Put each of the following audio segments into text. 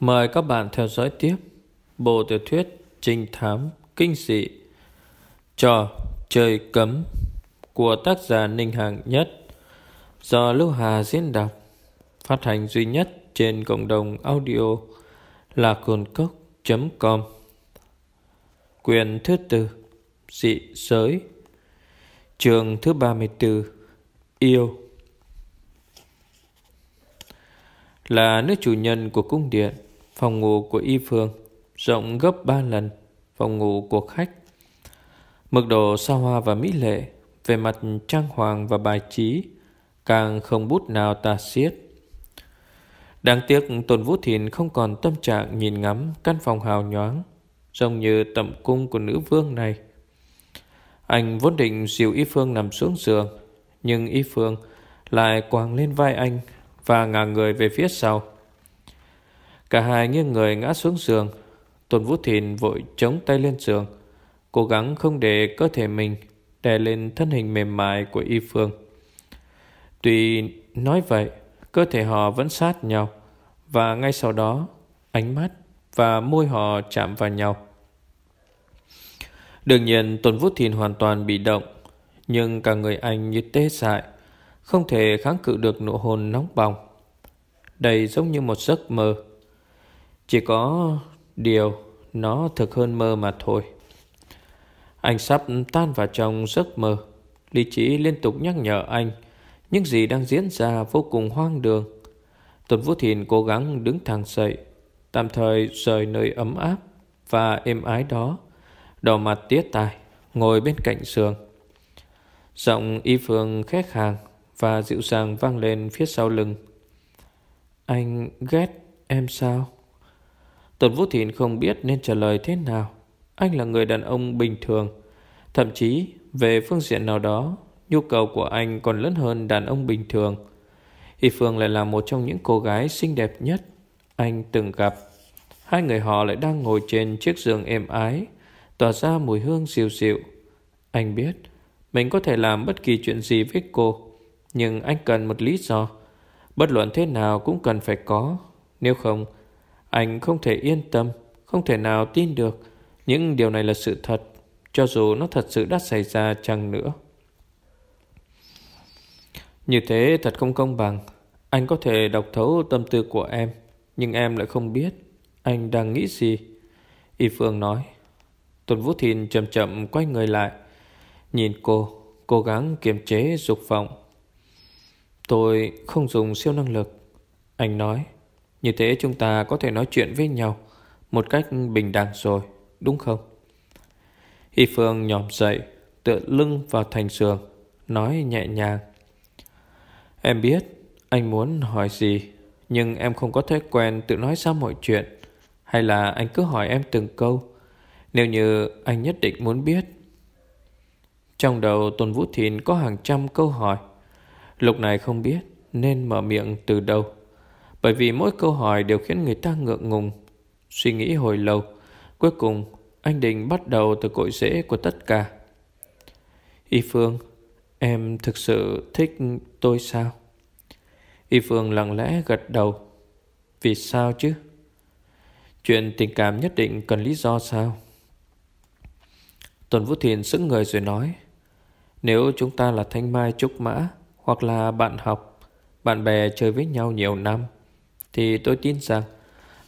Mời các bạn theo dõi tiếp Bộ tiểu thuyết trinh thám kinh dị Trò chơi cấm Của tác giả Ninh Hằng Nhất Do Lưu Hà diễn đọc, Phát hành duy nhất trên cộng đồng audio là cồn cốc.com Quyền thứ tư, Dị giới Trường thứ 34 Yêu. Là nữ chủ nhân của cung điện Phòng ngủ của Y Phương rộng gấp 3 lần phòng ngủ của khách. Mức độ xa hoa và mỹ lệ về mặt trang hoàng và bài trí càng không bút nào tà xiết. Đáng tiếc Tôn Vũ Thìn không còn tâm trạng nhìn ngắm căn phòng hào nhoáng, giống như tẩm cung của nữ vương này. Anh vốn định dìu Y Phương nằm xuống giường, nhưng Y Phương lại quàng lên vai anh và ngả người về phía sau. Cả hai nghiêng người ngã xuống giường. Tôn Vũ Thìn vội chống tay lên giường, Cố gắng không để cơ thể mình Đè lên thân hình mềm mại của Y Phương. Tuy nói vậy, Cơ thể họ vẫn sát nhau, Và ngay sau đó, Ánh mắt và môi họ chạm vào nhau. Đương nhiên, Tôn Vũ Thìn hoàn toàn bị động, Nhưng cả người anh như tê dại, Không thể kháng cự được nụ hôn nóng bỏng. Đây giống như một giấc mơ chỉ có điều nó thực hơn mơ mà thôi. Anh sắp tan vào trong giấc mơ. Lý trí liên tục nhắc nhở anh những gì đang diễn ra vô cùng hoang đường. Tuần Vũ Thìn cố gắng đứng thẳng dậy, tạm thời rời nơi ấm áp và êm ái đó, đỏ mặt tía tài, ngồi bên cạnh giường. Giọng y phương khét hàng và dịu dàng vang lên phía sau lưng. Anh ghét em sao? Tuần Vũ Thìn không biết nên trả lời thế nào. Anh là người đàn ông bình thường. Thậm chí, về phương diện nào đó, nhu cầu của anh còn lớn hơn đàn ông bình thường. Y Phương lại là một trong những cô gái xinh đẹp nhất anh từng gặp. Hai người họ lại đang ngồi trên chiếc giường êm ái, tỏa ra mùi hương dịu dịu. Anh biết, mình có thể làm bất kỳ chuyện gì với cô, nhưng anh cần một lý do. Bất luận thế nào cũng cần phải có, nếu không anh không thể yên tâm, không thể nào tin được những điều này là sự thật, cho dù nó thật sự đã xảy ra chăng nữa. Như thế thật không công bằng. Anh có thể đọc thấu tâm tư của em, nhưng em lại không biết anh đang nghĩ gì. Y Phương nói. Tuần Vũ Thìn chậm chậm quay người lại, nhìn cô, cố gắng kiềm chế dục vọng. Tôi không dùng siêu năng lực. Anh nói. Như thế chúng ta có thể nói chuyện với nhau Một cách bình đẳng rồi, Đúng không? Y Phương nhòm dậy, Tựa lưng vào thành giường, Nói nhẹ nhàng. Em biết anh muốn hỏi gì, Nhưng em không có thói quen tự nói ra mọi chuyện. Hay là anh cứ hỏi em từng câu, Nếu như anh nhất định muốn biết. Trong đầu Tôn Vũ Thìn có hàng trăm câu hỏi. Lúc này không biết nên mở miệng từ đâu bởi vì mỗi câu hỏi đều khiến người ta ngượng ngùng. Suy nghĩ hồi lâu, Cuối cùng anh Đình bắt đầu từ cội rễ của tất cả. Y Phương, Em thực sự thích tôi sao? Y Phương lặng lẽ gật đầu. Vì sao chứ? Chuyện tình cảm nhất định cần lý do sao? Tuần Vũ Thiền sững người rồi nói, Nếu chúng ta là thanh mai trúc mã Hoặc là bạn học, Bạn bè chơi với nhau nhiều năm thì tôi tin rằng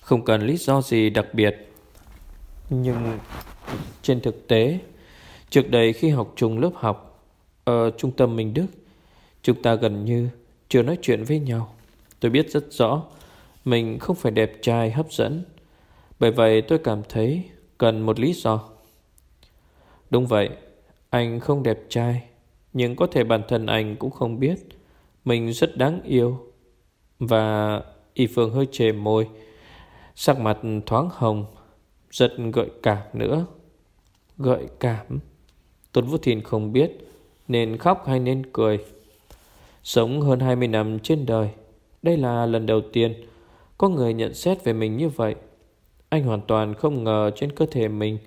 không cần lý do gì đặc biệt. Nhưng trên thực tế, trước đây khi học chung lớp học ở trung tâm Minh Đức, chúng ta gần như chưa nói chuyện với nhau. Tôi biết rất rõ mình không phải đẹp trai hấp dẫn. Bởi vậy tôi cảm thấy cần một lý do. Đúng vậy, anh không đẹp trai, nhưng có thể bản thân anh cũng không biết mình rất đáng yêu. Và Y Phương hơi chề môi. Sắc mặt thoáng hồng Rất gợi cảm nữa. Gợi cảm? Tôn Vũ Thìn không biết, Nên khóc hay nên cười. Sống hơn 20 năm trên đời, Đây là lần đầu tiên Có người nhận xét về mình như vậy. Anh hoàn toàn không ngờ trên cơ thể mình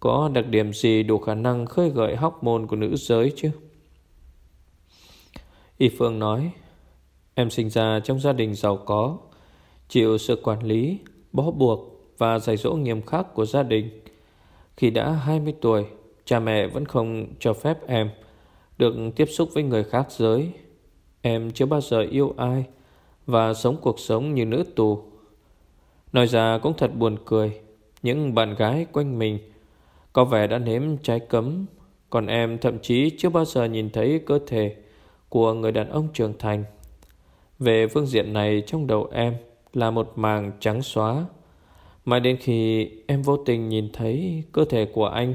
Có đặc điểm gì đủ khả năng khơi gợi hóc môn của nữ giới chứ. Y Phương nói, Em sinh ra trong gia đình giàu có chịu sự quản lý, bó buộc và dạy dỗ nghiêm khắc của gia đình. Khi đã 20 tuổi, cha mẹ vẫn không cho phép em được tiếp xúc với người khác giới. Em chưa bao giờ yêu ai và sống cuộc sống như nữ tù. Nói ra cũng thật buồn cười, những bạn gái quanh mình có vẻ đã nếm trái cấm, còn em thậm chí chưa bao giờ nhìn thấy cơ thể của người đàn ông trưởng thành. Về phương diện này trong đầu em là một màng trắng xóa. Mãi đến khi em vô tình nhìn thấy cơ thể của anh.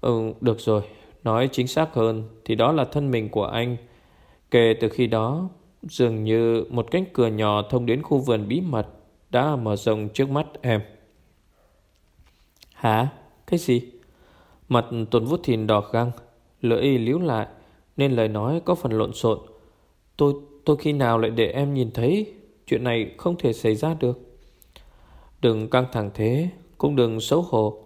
Ừ, được rồi, nói chính xác hơn thì đó là thân mình của anh. Kể từ khi đó, dường như một cánh cửa nhỏ thông đến khu vườn bí mật đã mở rộng trước mắt em. Hả? Cái gì? Mặt tuần vút thìn đỏ găng, lưỡi líu lại, nên lời nói có phần lộn xộn. Tôi tôi khi nào lại để em nhìn thấy Chuyện này không thể xảy ra được. Đừng căng thẳng thế, Cũng đừng xấu hổ.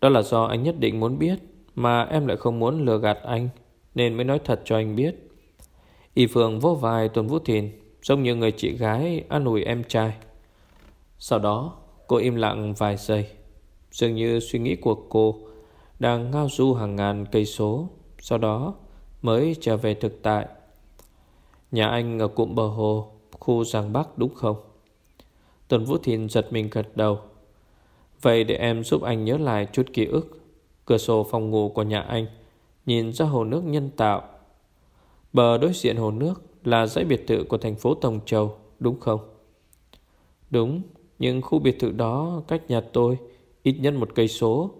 Đó là do anh nhất định muốn biết, Mà em lại không muốn lừa gạt anh, Nên mới nói thật cho anh biết. Y Phương vô vai Tuần Vũ Thìn, Giống như người chị gái an ủi em trai. Sau đó, cô im lặng vài giây. Dường như suy nghĩ của cô Đang ngao du hàng ngàn cây số, Sau đó mới trở về thực tại. Nhà anh ở cụm bờ hồ Khu Giang Bắc đúng không? Tuần Vũ Thìn giật mình gật đầu. Vậy để em giúp anh nhớ lại chút ký ức, Cửa sổ phòng ngủ của nhà anh, Nhìn ra hồ nước nhân tạo. Bờ đối diện hồ nước Là dãy biệt thự của thành phố Tổng Châu, Đúng không? Đúng, Nhưng khu biệt thự đó cách nhà tôi Ít nhất một cây số.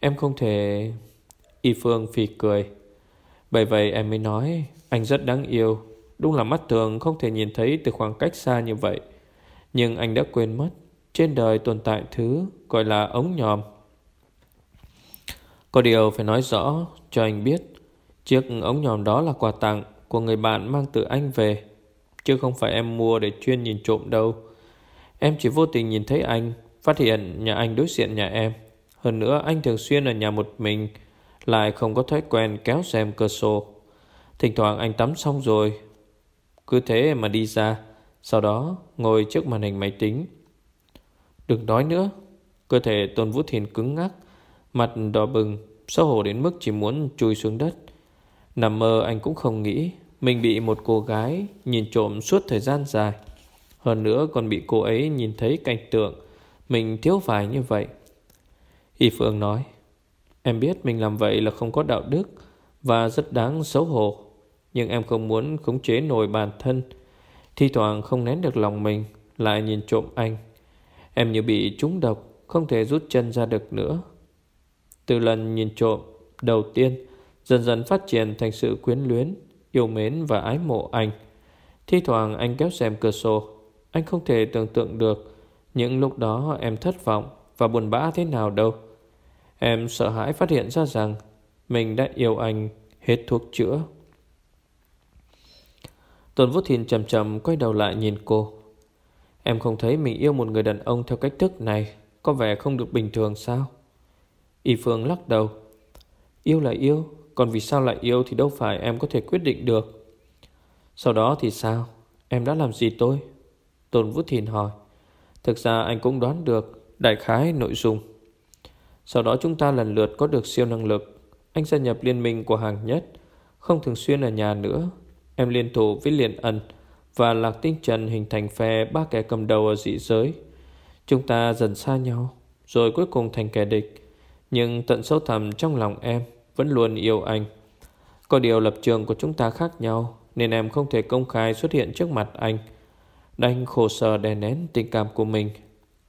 Em không thể Y Phương phì cười. Bởi vậy em mới nói, Anh rất đáng yêu. Đúng là mắt thường không thể nhìn thấy từ khoảng cách xa như vậy. Nhưng anh đã quên mất, trên đời tồn tại thứ gọi là ống nhòm. Có điều phải nói rõ cho anh biết, chiếc ống nhòm đó là quà tặng của người bạn mang từ anh về, chứ không phải em mua để chuyên nhìn trộm đâu. Em chỉ vô tình nhìn thấy anh, phát hiện nhà anh đối diện nhà em. Hơn nữa anh thường xuyên ở nhà một mình, lại không có thói quen kéo xem cửa sổ. Thỉnh thoảng anh tắm xong rồi cứ thế mà đi ra, Sau đó ngồi trước màn hình máy tính. Đừng nói nữa, Cơ thể Tôn Vũ Thiền cứng ngắc, Mặt đỏ bừng, Xấu hổ đến mức chỉ muốn chui xuống đất. Nằm mơ anh cũng không nghĩ Mình bị một cô gái Nhìn trộm suốt thời gian dài. Hơn nữa còn bị cô ấy nhìn thấy cảnh tượng Mình thiếu phải như vậy. Y Phương nói, Em biết mình làm vậy là không có đạo đức Và rất đáng xấu hổ nhưng em không muốn khống chế nổi bản thân. Thi thoảng không nén được lòng mình, Lại nhìn trộm anh. Em như bị trúng độc, Không thể rút chân ra được nữa. Từ lần nhìn trộm, đầu tiên, Dần dần phát triển thành sự quyến luyến, Yêu mến và ái mộ anh. Thi thoảng anh kéo xem cửa sổ. Anh không thể tưởng tượng được Những lúc đó em thất vọng Và buồn bã thế nào đâu. Em sợ hãi phát hiện ra rằng Mình đã yêu anh hết thuốc chữa. Tôn Vũ Thiên chậm chậm quay đầu lại nhìn cô. Em không thấy mình yêu một người đàn ông theo cách thức này, có vẻ không được bình thường sao? Y Phương lắc đầu. Yêu là yêu, còn vì sao lại yêu thì đâu phải em có thể quyết định được. Sau đó thì sao? Em đã làm gì tôi? Tôn Vũ Thìn hỏi. Thực ra anh cũng đoán được đại khái nội dung. Sau đó chúng ta lần lượt có được siêu năng lực. Anh gia nhập liên minh của hàng nhất, không thường xuyên ở nhà nữa Em liên thủ với liên ân Và Lạc Tinh Trần hình thành phe ba kẻ cầm đầu ở dị giới. Chúng ta dần xa nhau, Rồi cuối cùng thành kẻ địch. Nhưng tận sâu thẳm trong lòng em Vẫn luôn yêu anh. Có điều lập trường của chúng ta khác nhau, Nên em không thể công khai xuất hiện trước mặt anh. Đành khổ sở đè nén tình cảm của mình.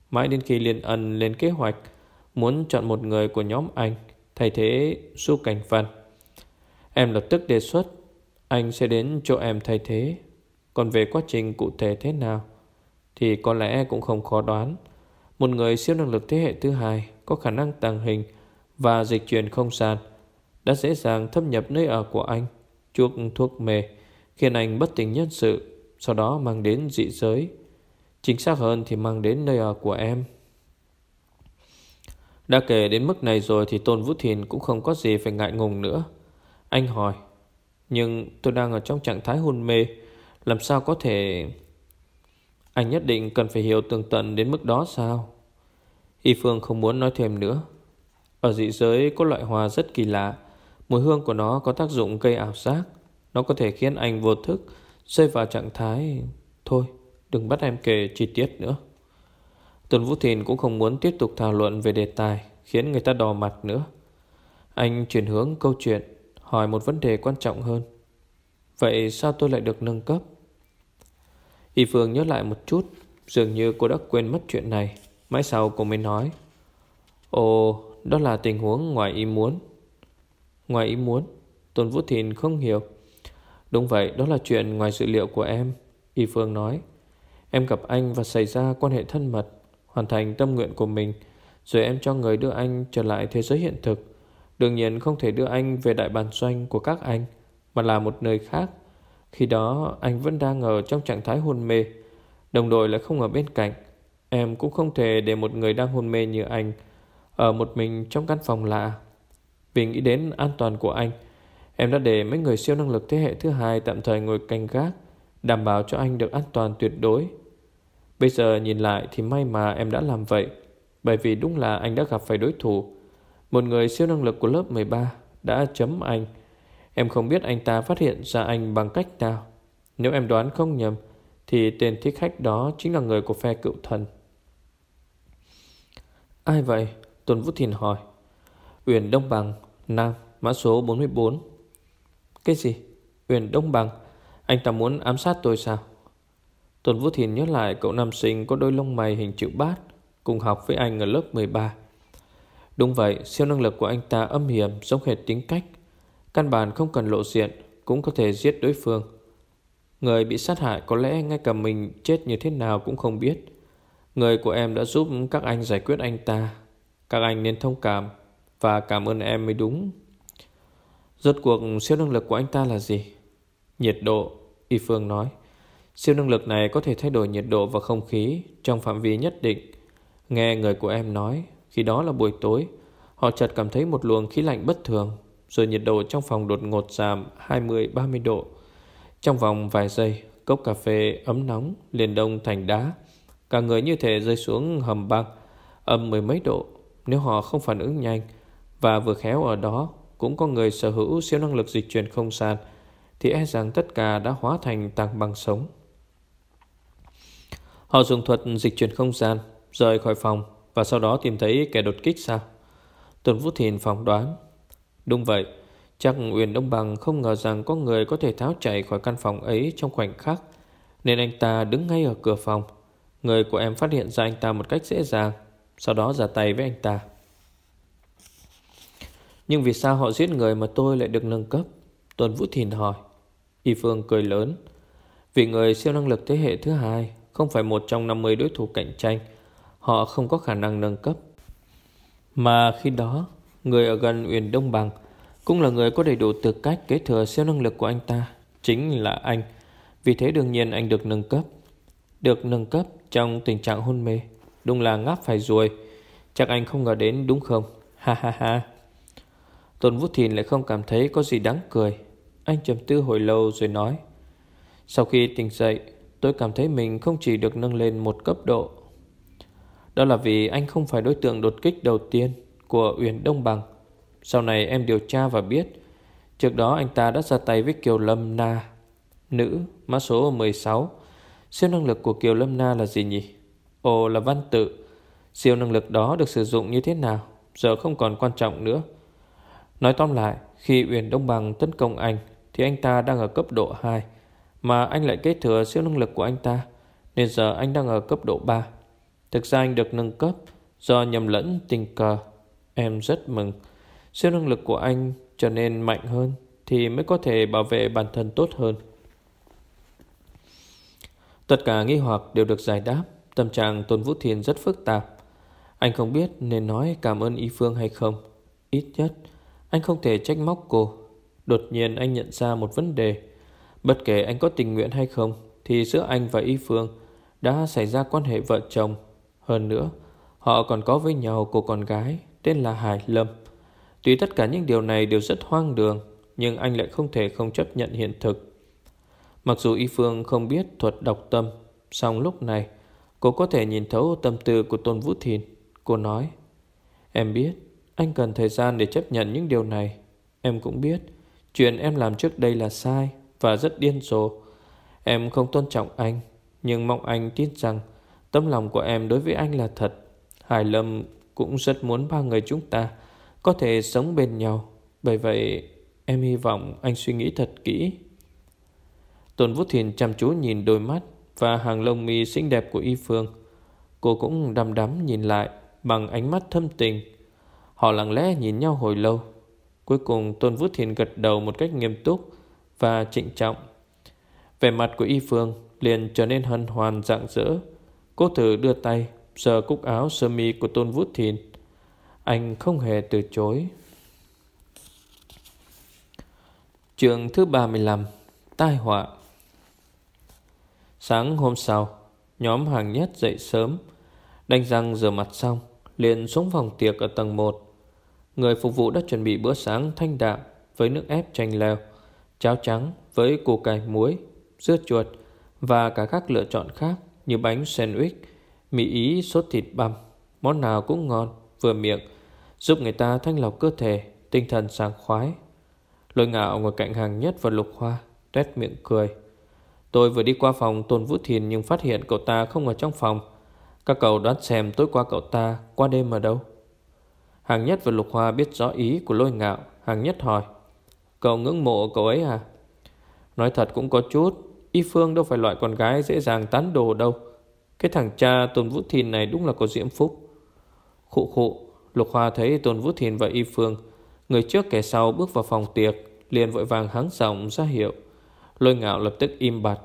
Mãi đến khi liên ân lên kế hoạch Muốn chọn một người của nhóm anh, Thay thế Du Cảnh Văn, Em lập tức đề xuất anh sẽ đến chỗ em thay thế. Còn về quá trình cụ thể thế nào, Thì có lẽ cũng không khó đoán. Một người siêu năng lực thế hệ thứ hai Có khả năng tàng hình Và dịch chuyển không gian Đã dễ dàng thâm nhập nơi ở của anh, Chuốc thuốc mê, Khiến anh bất tỉnh nhân sự, Sau đó mang đến dị giới. Chính xác hơn thì mang đến nơi ở của em. Đã kể đến mức này rồi Thì Tôn Vũ Thìn cũng không có gì phải ngại ngùng nữa. Anh hỏi nhưng tôi đang ở trong trạng thái hôn mê. Làm sao có thể? Anh nhất định cần phải hiểu tường tận đến mức đó sao? Y Phương không muốn nói thêm nữa. Ở dị giới có loại hoa rất kỳ lạ. Mùi hương của nó có tác dụng gây ảo giác. Nó có thể khiến anh vô thức, Rơi vào trạng thái, Thôi, đừng bắt em kể chi tiết nữa. Tuần Vũ Thìn cũng không muốn tiếp tục thảo luận về đề tài, Khiến người ta đỏ mặt nữa. Anh chuyển hướng câu chuyện. Hỏi một vấn đề quan trọng hơn. Vậy sao tôi lại được nâng cấp? Y Phương nhớ lại một chút, Dường như cô đã quên mất chuyện này. Mãi sau cô mới nói, Ồ, đó là tình huống ngoài ý muốn. Ngoài ý muốn? Tôn Vũ Thìn không hiểu. Đúng vậy, đó là chuyện ngoài dự liệu của em, Y Phương nói. Em gặp anh và xảy ra quan hệ thân mật, Hoàn thành tâm nguyện của mình, Rồi em cho người đưa anh trở lại thế giới hiện thực. Đương nhiên không thể đưa anh về đại bản doanh của các anh, Mà là một nơi khác. Khi đó, anh vẫn đang ở trong trạng thái hôn mê, Đồng đội lại không ở bên cạnh. Em cũng không thể để một người đang hôn mê như anh Ở một mình trong căn phòng lạ. Vì nghĩ đến an toàn của anh, Em đã để mấy người siêu năng lực thế hệ thứ hai Tạm thời ngồi canh gác, Đảm bảo cho anh được an toàn tuyệt đối. Bây giờ nhìn lại thì may mà em đã làm vậy, Bởi vì đúng là anh đã gặp phải đối thủ. Một người siêu năng lực của lớp 13 Đã chấm anh Em không biết anh ta phát hiện ra anh bằng cách nào Nếu em đoán không nhầm, Thì tên thích khách đó chính là người của phe cựu thần Ai vậy? Tuần Vũ Thìn hỏi Uyển Đông Bằng, Nam, Mã số 44 Cái gì? Uyển Đông Bằng, Anh ta muốn ám sát tôi sao? Tuần Vũ Thìn nhớ lại cậu nam sinh có đôi lông mày hình chữ bát, cùng học với anh ở lớp 13. Đúng vậy, siêu năng lực của anh ta âm hiểm giống hệt tính cách. Căn bản không cần lộ diện cũng có thể giết đối phương. Người bị sát hại có lẽ ngay cả mình chết như thế nào cũng không biết. Người của em đã giúp các anh giải quyết anh ta. Các anh nên thông cảm và cảm ơn em mới đúng. Rốt cuộc siêu năng lực của anh ta là gì? Nhiệt độ, Y Phương nói. Siêu năng lực này có thể thay đổi nhiệt độ và không khí trong phạm vi nhất định. Nghe người của em nói, khi đó là buổi tối, họ chợt cảm thấy một luồng khí lạnh bất thường, rồi nhiệt độ trong phòng đột ngột giảm 20-30 độ. Trong vòng vài giây, cốc cà phê ấm nóng liền đông thành đá. Cả người như thể rơi xuống hầm băng, âm mười mấy độ. Nếu họ không phản ứng nhanh, và vừa khéo ở đó cũng có người sở hữu siêu năng lực dịch chuyển không gian, thì e rằng tất cả đã hóa thành tảng băng sống. Họ dùng thuật dịch chuyển không gian Rời khỏi phòng và sau đó tìm thấy kẻ đột kích sao? Tuần Vũ Thìn phỏng đoán. Đúng vậy Chắc Uyển Đông Bằng không ngờ rằng Có người có thể tháo chạy khỏi căn phòng ấy Trong khoảnh khắc Nên anh ta đứng ngay ở cửa phòng. Người của em phát hiện ra anh ta một cách dễ dàng Sau đó ra tay với anh ta. Nhưng vì sao họ giết người Mà tôi lại được nâng cấp? Tuần Vũ Thìn hỏi. Y Phương cười lớn. Vì người siêu năng lực thế hệ thứ hai không phải một trong 50 đối thủ cạnh tranh, họ không có khả năng nâng cấp. Mà khi đó, người ở gần Uyển Đông Bằng cũng là người có đầy đủ tư cách kế thừa siêu năng lực của anh ta, chính là anh. Vì thế đương nhiên anh được nâng cấp. Được nâng cấp trong tình trạng hôn mê, đúng là ngáp phải ruồi. Chắc anh không ngờ đến đúng không? Ha ha ha. Tôn Vũ Thìn lại không cảm thấy có gì đáng cười. Anh trầm tư hồi lâu rồi nói. Sau khi tỉnh dậy, tôi cảm thấy mình không chỉ được nâng lên một cấp độ. Đó là vì anh không phải đối tượng đột kích đầu tiên của Uyển Đông Bằng. Sau này em điều tra và biết, trước đó anh ta đã ra tay với Kiều Lâm Na, nữ, mã số 16. Siêu năng lực của Kiều Lâm Na là gì nhỉ? Ồ là văn tự. Siêu năng lực đó được sử dụng như thế nào? Giờ không còn quan trọng nữa. Nói tóm lại, khi Uyển Đông Bằng tấn công anh, thì anh ta đang ở cấp độ 2. Mà anh lại kế thừa siêu năng lực của anh ta Nên giờ anh đang ở cấp độ 3 Thực ra anh được nâng cấp Do nhầm lẫn tình cờ. Em rất mừng. Siêu năng lực của anh trở nên mạnh hơn Thì mới có thể bảo vệ bản thân tốt hơn. Tất cả nghi hoặc đều được giải đáp. Tâm trạng Tôn Vũ thiên rất phức tạp. Anh không biết nên nói cảm ơn Y Phương hay không. Ít nhất, Anh không thể trách móc cô. Đột nhiên anh nhận ra một vấn đề. Bất kể anh có tình nguyện hay không, Thì giữa anh và Y Phương Đã xảy ra quan hệ vợ chồng. Hơn nữa, Họ còn có với nhau cô con gái Tên là Hải Lâm. Tuy tất cả những điều này đều rất hoang đường, Nhưng anh lại không thể không chấp nhận hiện thực. Mặc dù Y Phương không biết thuật đọc tâm, song lúc này, Cô có thể nhìn thấu tâm tư của Tôn Vũ Thìn. Cô nói, Em biết, anh cần thời gian để chấp nhận những điều này. Em cũng biết, Chuyện em làm trước đây là sai Và rất điên rồ. Em không tôn trọng anh, Nhưng mong anh tin rằng Tấm lòng của em đối với anh là thật. Hải Lâm cũng rất muốn ba người chúng ta Có thể sống bên nhau. Bởi vậy, em hy vọng anh suy nghĩ thật kỹ. Tôn Vũ Thiền chăm chú nhìn đôi mắt Và hàng lông mi xinh đẹp của Y Phương. Cô cũng đăm đắm nhìn lại Bằng ánh mắt thâm tình. Họ lặng lẽ nhìn nhau hồi lâu. Cuối cùng, Tôn Vũ Thiền gật đầu một cách nghiêm túc Và trịnh trọng. Vẻ mặt của Y Phương liền trở nên hân hoan rạng rỡ. Cô thử đưa tay, Sờ cúc áo sơ mi của Tôn Vũ Thìn. Anh không hề từ chối. Trường thứ 35 Tai họa. Sáng hôm sau, Nhóm hàng nhất dậy sớm Đánh răng rửa mặt xong, liền xuống phòng tiệc ở tầng 1 Người phục vụ đã chuẩn bị bữa sáng thanh đạm Với nước ép chanh leo, Cháo trắng với củ cải muối, Dưa chuột Và cả các lựa chọn khác. Như bánh sandwich, Mì ý, sốt thịt băm, Món nào cũng ngon, vừa miệng, Giúp người ta thanh lọc cơ thể, Tinh thần sảng khoái. Lôi ngạo ngồi cạnh hàng nhất và lục hoa Tét miệng cười. Tôi vừa đi qua phòng Tôn Vũ Thiền Nhưng phát hiện cậu ta không ở trong phòng. Các cậu đoán xem tối qua cậu ta Qua đêm ở đâu? Hàng nhất và lục hoa biết rõ ý của lôi ngạo, Hàng nhất hỏi. Cậu ngưỡng mộ cậu ấy à? Nói thật cũng có chút. Y Phương đâu phải loại con gái dễ dàng tán đồ đâu. Cái thằng cha Tôn Vũ Thìn này đúng là có diễm phúc. Khụ khụ, Lục Hoa thấy Tôn Vũ Thìn và Y Phương, Người trước kẻ sau bước vào phòng tiệc, liền vội vàng hắng giọng ra hiệu. Lôi ngạo lập tức im bặt.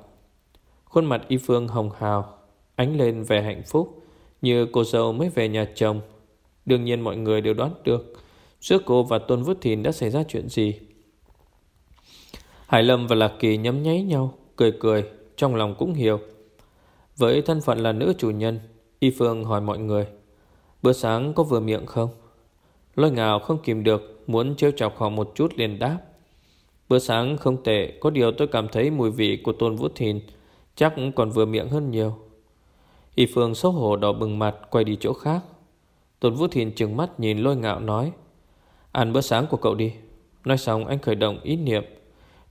Khuôn mặt Y Phương hồng hào, Ánh lên vẻ hạnh phúc, Như cô dâu mới về nhà chồng. Đương nhiên mọi người đều đoán được, Giữa cô và Tôn Vũ Thìn đã xảy ra chuyện gì. Hải Lâm và Lạc Kỳ nhấm nháy nhau. Cười cười, Trong lòng cũng hiểu. Với thân phận là nữ chủ nhân, Y Phương hỏi mọi người, Bữa sáng có vừa miệng không? Lôi ngào không kìm được, Muốn trêu chọc họ một chút liền đáp, Bữa sáng không tệ, Có điều tôi cảm thấy mùi vị của Tôn Vũ Thìn Chắc còn vừa miệng hơn nhiều. Y Phương xấu hổ đỏ bừng mặt, Quay đi chỗ khác. Tôn Vũ Thìn trừng mắt nhìn lôi ngạo nói, Ăn bữa sáng của cậu đi. Nói xong, anh khởi động ý niệm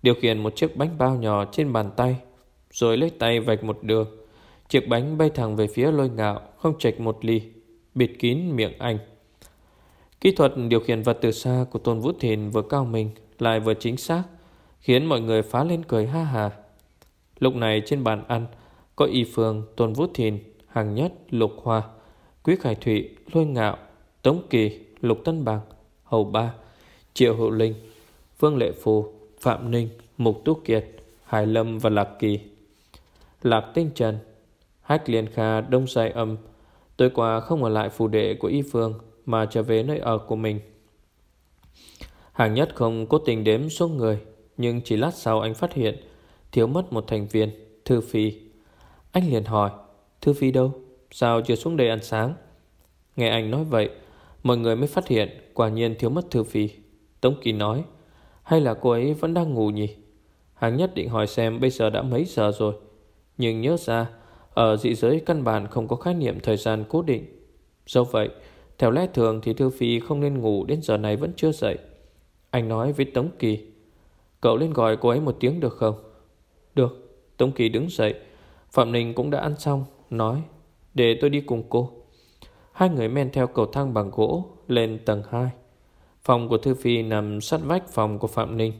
Điều khiển một chiếc bánh bao nhỏ trên bàn tay Rồi lấy tay vạch một đường. Chiếc bánh bay thẳng về phía lôi ngạo Không chạch một ly Bịt kín miệng anh. Kỹ thuật điều khiển vật từ xa của Tôn Vũ Thìn vừa cao mình Lại vừa chính xác Khiến mọi người phá lên cười ha hà. Lúc này trên bàn ăn Có Y Phương, Tôn Vũ Thìn, Hàng Nhất, Lục Hoa Quý Khải Thụy, Lôi Ngạo Tống Kỳ, Lục Tân Bằng Hầu Ba, Triệu Hữu Linh Phương Lệ Phù, Phạm Ninh Mục Túc Kiệt, Hải Lâm và Lạc Kỳ. Lạc Tinh Trần Hách Liên Kha, Đông Sai Âm. Tối qua không ở lại phù đệ của Y Phương Mà trở về nơi ở của mình. Hàng nhất không cố tình đếm số người Nhưng chỉ lát sau anh phát hiện Thiếu mất một thành viên Thư Phi. Anh liền hỏi Thư Phi đâu? Sao chưa xuống đây ăn sáng? Nghe anh nói vậy Mọi người mới phát hiện Quả nhiên thiếu mất Thư Phi. Tống Kỳ nói hay là cô ấy vẫn đang ngủ nhỉ? Hắn nhất định hỏi xem bây giờ đã mấy giờ rồi. Nhưng nhớ ra, Ở dị giới căn bản không có khái niệm thời gian cố định. Do vậy, Theo lẽ thường thì Thư Phi không nên ngủ Đến giờ này vẫn chưa dậy. Anh nói với Tống Kỳ. Cậu lên gọi cô ấy một tiếng được không? Được, Tống Kỳ đứng dậy. Phạm Ninh cũng đã ăn xong, Nói, để tôi đi cùng cô. Hai người men theo cầu thang bằng gỗ Lên tầng 2 Phòng của Thư Phi nằm sát vách phòng của Phạm Ninh.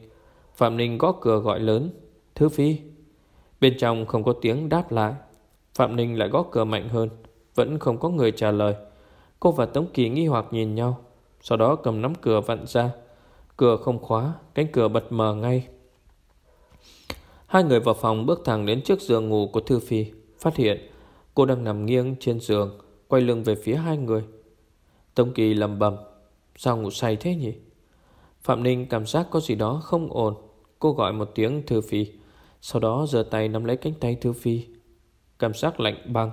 Phạm Ninh gõ cửa gọi lớn, Thư Phi. Bên trong không có tiếng đáp lại. Phạm Ninh lại gõ cửa mạnh hơn, Vẫn không có người trả lời. Cô và Tống Kỳ nghi hoặc nhìn nhau, Sau đó cầm nắm cửa vặn ra. Cửa không khóa, Cánh cửa bật mờ ngay. Hai người vào phòng bước thẳng đến trước giường ngủ của Thư Phi, Phát hiện Cô đang nằm nghiêng trên giường, Quay lưng về phía hai người. Tống Kỳ lầm bầm Sao ngủ say thế nhỉ? Phạm Ninh cảm giác có gì đó không ổn. Cô gọi một tiếng Thư Phi. Sau đó giơ tay nắm lấy cánh tay Thư Phi. Cảm giác lạnh băng.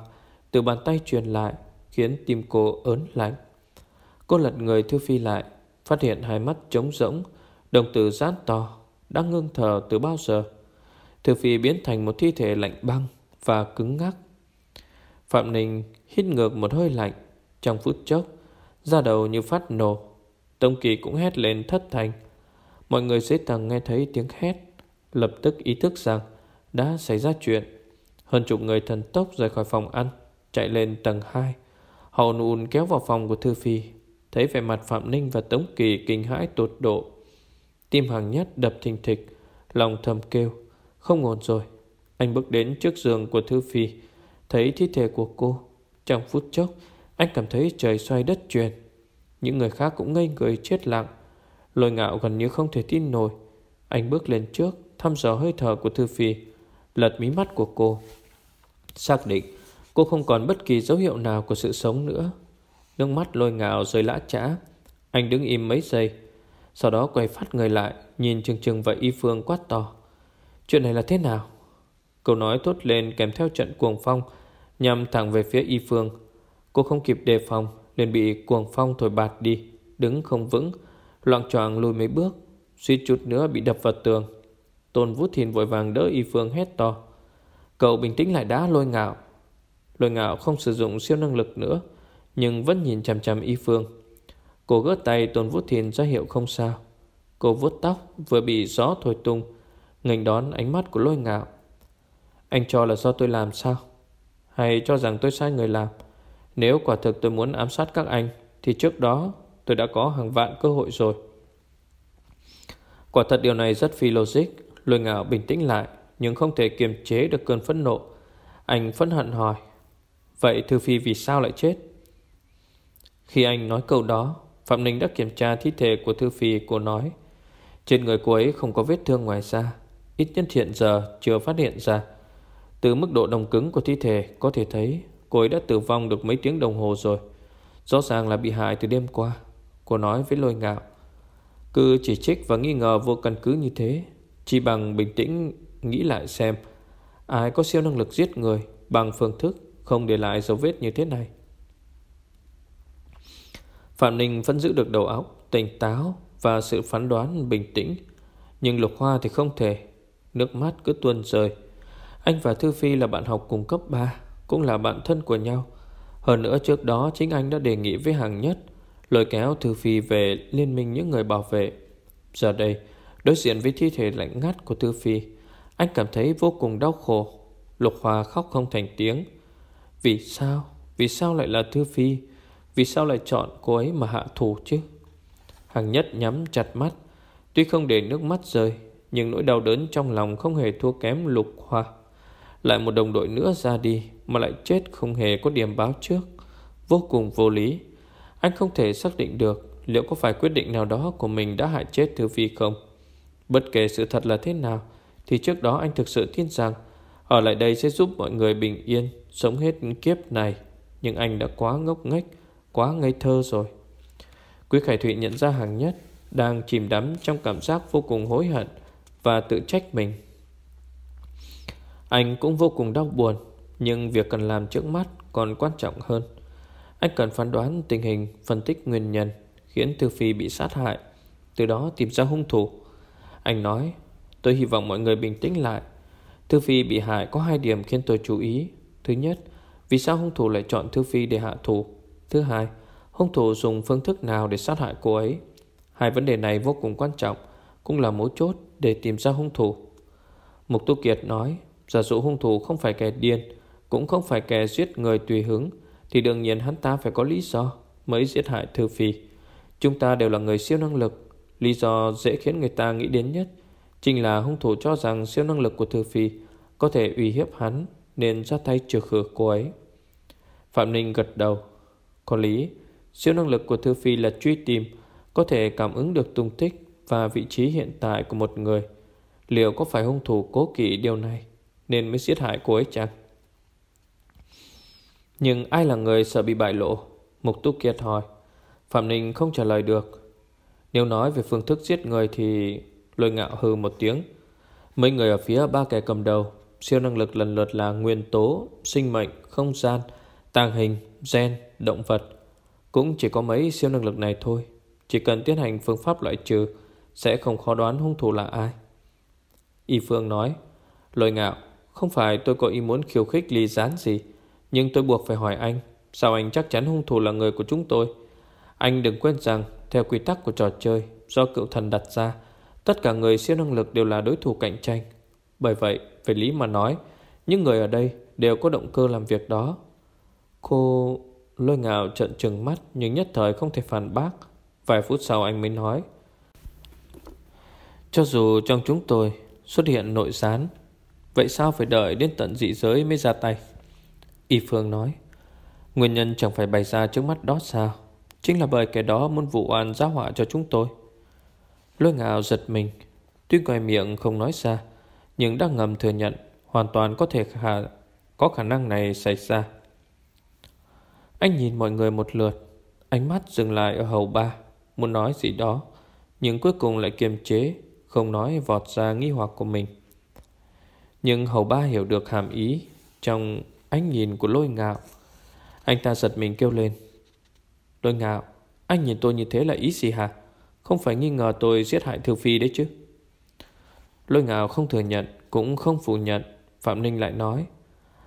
Từ bàn tay truyền lại, Khiến tim cô ớn lạnh. Cô lật người Thư Phi lại, Phát hiện hai mắt trống rỗng, Đồng tử giãn to, Đang ngưng thở từ bao giờ. Thư Phi biến thành một thi thể lạnh băng Và cứng ngắc. Phạm Ninh hít ngược một hơi lạnh. Trong phút chốc, Da đầu như phát nổ. Tông Kỳ cũng hét lên thất thành Mọi người dưới tầng nghe thấy tiếng hét, Lập tức ý thức rằng Đã xảy ra chuyện. Hơn chục người thần tốc rời khỏi phòng ăn, Chạy lên tầng 2 Họ ùn kéo vào phòng của Thư Phi, Thấy vẻ mặt Phạm Ninh và Tống Kỳ kinh hãi tột độ. Tim hàng nhất đập thình thịch, Lòng thầm kêu, Không ổn rồi. Anh bước đến trước giường của Thư Phi, Thấy thi thể của cô. Trong phút chốc, Anh cảm thấy trời xoay đất chuyển. Những người khác cũng ngây người chết lặng. Lôi ngạo gần như không thể tin nổi. Anh bước lên trước, Thăm dò hơi thở của Thư Phi, Lật mí mắt của cô. Xác định, cô không còn bất kỳ dấu hiệu nào của sự sống nữa. Nước mắt lôi ngạo rơi lã trã Anh đứng im mấy giây. Sau đó quay phát người lại, Nhìn chừng chừng và y phương quát to. Chuyện này là thế nào? Câu nói thốt lên kèm theo trận cuồng phong, Nhằm thẳng về phía y phương. Cô không kịp đề phòng liền bị cuồng phong thổi bạt đi, Đứng không vững. Loạn choạng lùi mấy bước, Suýt chút nữa bị đập vào tường. Tôn Vũ Thìn vội vàng đỡ y phương hét to. Cậu bình tĩnh lại đã, lôi ngạo. Lôi ngạo không sử dụng siêu năng lực nữa, Nhưng vẫn nhìn chằm chằm y phương. Cô gớt tay Tôn Vũ Thìn ra hiệu không sao. Cô vuốt tóc, vừa bị gió thổi tung Ngành đón ánh mắt của lôi ngạo. Anh cho là do tôi làm sao? Hay cho rằng tôi sai người làm? Nếu quả thực tôi muốn ám sát các anh, Thì trước đó tôi đã có hàng vạn cơ hội rồi. Quả thật điều này rất phi logic, Lôi ngạo bình tĩnh lại, Nhưng không thể kiềm chế được cơn phẫn nộ. Anh phẫn hận hỏi, Vậy Thư Phi vì sao lại chết? Khi anh nói câu đó, Phạm Ninh đã kiểm tra thi thể của Thư Phi, Cô nói, Trên người cô ấy không có vết thương ngoài da, Ít nhất hiện giờ chưa phát hiện ra. Từ mức độ đồng cứng của thi thể Có thể thấy cô ấy đã tử vong được mấy tiếng đồng hồ rồi. Rõ ràng là bị hại từ đêm qua, Cô nói với lôi ngạo. Cứ chỉ trích và nghi ngờ vô căn cứ như thế, Chỉ bằng bình tĩnh nghĩ lại xem, Ai có siêu năng lực giết người Bằng phương thức không để lại dấu vết như thế này. Phạm Ninh vẫn giữ được đầu óc Tỉnh táo và sự phán đoán bình tĩnh, Nhưng Lục Hoa thì không thể, Nước mắt cứ tuôn rơi. Anh và Thư Phi là bạn học cùng cấp 3 cũng là bạn thân của nhau Hơn nữa trước đó chính anh đã đề nghị với hàng nhất, Lôi kéo Thư Phi về liên minh những người bảo vệ Giờ đây, Đối diện với thi thể lạnh ngắt của Thư Phi, Anh cảm thấy vô cùng đau khổ Lục Hòa khóc không thành tiếng Vì sao? Vì sao lại là Thư Phi? Vì sao lại chọn cô ấy mà hạ thủ chứ? Hàng nhất nhắm chặt mắt Tuy không để nước mắt rơi, Nhưng nỗi đau đớn trong lòng không hề thua kém Lục Hòa Lại một đồng đội nữa ra đi mà lại chết không hề có điểm báo trước Vô cùng vô lý anh không thể xác định được liệu có phải quyết định nào đó của mình đã hại chết Thư Phi không. Bất kể sự thật là thế nào, thì trước đó anh thực sự tin rằng ở lại đây sẽ giúp mọi người bình yên, sống hết kiếp này. Nhưng anh đã quá ngốc nghếch, quá ngây thơ rồi. Quý Khải Thụy nhận ra hàng nhất đang chìm đắm trong cảm giác vô cùng hối hận và tự trách mình. Anh cũng vô cùng đau buồn, nhưng việc cần làm trước mắt còn quan trọng hơn. Anh cần phán đoán tình hình, phân tích nguyên nhân khiến Thư Phi bị sát hại, từ đó tìm ra hung thủ. Anh nói, tôi hy vọng mọi người bình tĩnh lại. Thư Phi bị hại có hai điểm khiến tôi chú ý. Thứ nhất, vì sao hung thủ lại chọn Thư Phi để hạ thủ? Thứ hai, hung thủ dùng phương thức nào để sát hại cô ấy? Hai vấn đề này vô cùng quan trọng, cũng là mấu chốt để tìm ra hung thủ. Mục Tu Kiệt nói, giả dụ hung thủ không phải kẻ điên, cũng không phải kẻ giết người tùy hứng, thì đương nhiên hắn ta phải có lý do Mới giết hại Thư Phi. Chúng ta đều là người siêu năng lực Lý do dễ khiến người ta nghĩ đến nhất Chính là hung thủ cho rằng siêu năng lực của Thư Phi Có thể uy hiếp hắn Nên ra tay trừ khử cô ấy. Phạm Ninh gật đầu. Có lý Siêu năng lực của Thư Phi là truy tìm Có thể cảm ứng được tung tích Và vị trí hiện tại của một người. Liệu có phải hung thủ cố kỵ điều này Nên mới giết hại cô ấy chăng? Nhưng ai là người sợ bị bại lộ? Mục Túc Kiệt hỏi. Phạm Ninh không trả lời được. Nếu nói về phương thức giết người thì lôi ngạo hừ một tiếng. Mấy người ở phía ba kẻ cầm đầu, siêu năng lực lần lượt là nguyên tố, sinh mệnh, không gian, tàng hình, gen, động vật. Cũng chỉ có mấy siêu năng lực này thôi. Chỉ cần tiến hành phương pháp loại trừ, sẽ không khó đoán hung thủ là ai. Y Phương nói, lôi ngạo, không phải tôi có ý muốn khiêu khích ly gián gì, nhưng tôi buộc phải hỏi anh Sao anh chắc chắn hung thủ là người của chúng tôi? Anh đừng quên rằng Theo quy tắc của trò chơi Do cựu thần đặt ra Tất cả người siêu năng lực đều là đối thủ cạnh tranh. Bởi vậy, về lý mà nói Những người ở đây đều có động cơ làm việc đó. Cô lôi ngạo trận trừng mắt Nhưng nhất thời không thể phản bác. Vài phút sau anh mới nói Cho dù trong chúng tôi xuất hiện nội gián Vậy sao phải đợi đến tận dị giới mới ra tay? Y Phương nói Nguyên nhân chẳng phải bày ra trước mắt đó sao? Chính là bởi kẻ đó muốn vụ oan giáo họa cho chúng tôi. Lôi ngạo giật mình Tuy ngoài miệng không nói ra Nhưng đang ngầm thừa nhận Hoàn toàn có thể khả, có khả năng này xảy ra. Anh nhìn mọi người một lượt Ánh mắt dừng lại ở hầu ba Muốn nói gì đó Nhưng cuối cùng lại kiềm chế Không nói vọt ra nghi hoặc của mình. Nhưng hầu ba hiểu được hàm ý Trong ánh nhìn của lôi ngạo. Anh ta giật mình kêu lên. Lôi ngạo, Anh nhìn tôi như thế là ý gì hả? Không phải nghi ngờ tôi giết hại Thư Phi đấy chứ? Lôi ngạo không thừa nhận, Cũng không phủ nhận. Phạm Ninh lại nói,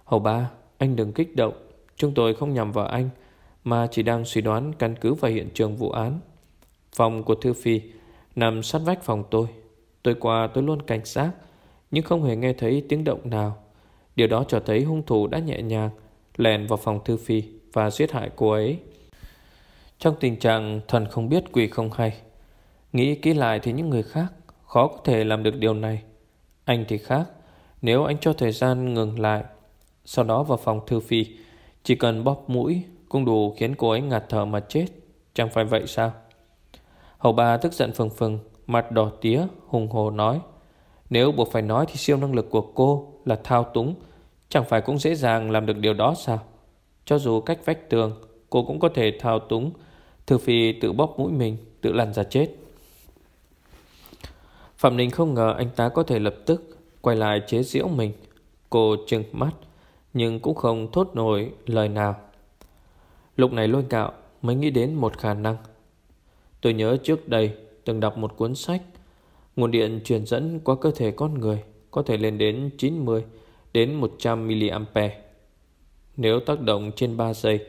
Hầu ba, anh đừng kích động. Chúng tôi không nhằm vào anh, Mà chỉ đang suy đoán căn cứ vào hiện trường vụ án. Phòng của Thư Phi Nằm sát vách phòng tôi. Tôi qua tôi luôn cảnh giác, Nhưng không hề nghe thấy tiếng động nào. Điều đó cho thấy hung thủ đã nhẹ nhàng, Lèn vào phòng Thư Phi Và giết hại cô ấy. Trong tình trạng thần không biết quỷ không hay, Nghĩ kỹ lại thì những người khác Khó có thể làm được điều này. Anh thì khác, Nếu anh cho thời gian ngừng lại, Sau đó vào phòng Thư Phi, Chỉ cần bóp mũi Cũng đủ khiến cô ấy ngạt thở mà chết, Chẳng phải vậy sao? Hầu bà tức giận phừng phừng, Mặt đỏ tía, hùng hồ nói, Nếu buộc phải nói thì siêu năng lực của cô là thao túng, Chẳng phải cũng dễ dàng làm được điều đó sao? Cho dù cách vách tường, Cô cũng có thể thao túng Thực Phi tự bóp mũi mình, Tự lăn ra chết. Phạm Ninh không ngờ anh ta có thể lập tức Quay lại chế giễu mình. Cô trừng mắt, Nhưng cũng không thốt nổi lời nào. Lúc này lôi cạo Mới nghĩ đến một khả năng. Tôi nhớ trước đây từng đọc một cuốn sách, Nguồn điện truyền dẫn qua cơ thể con người. Có thể lên đến 90 đến 100 mA Nếu tác động trên 3 giây,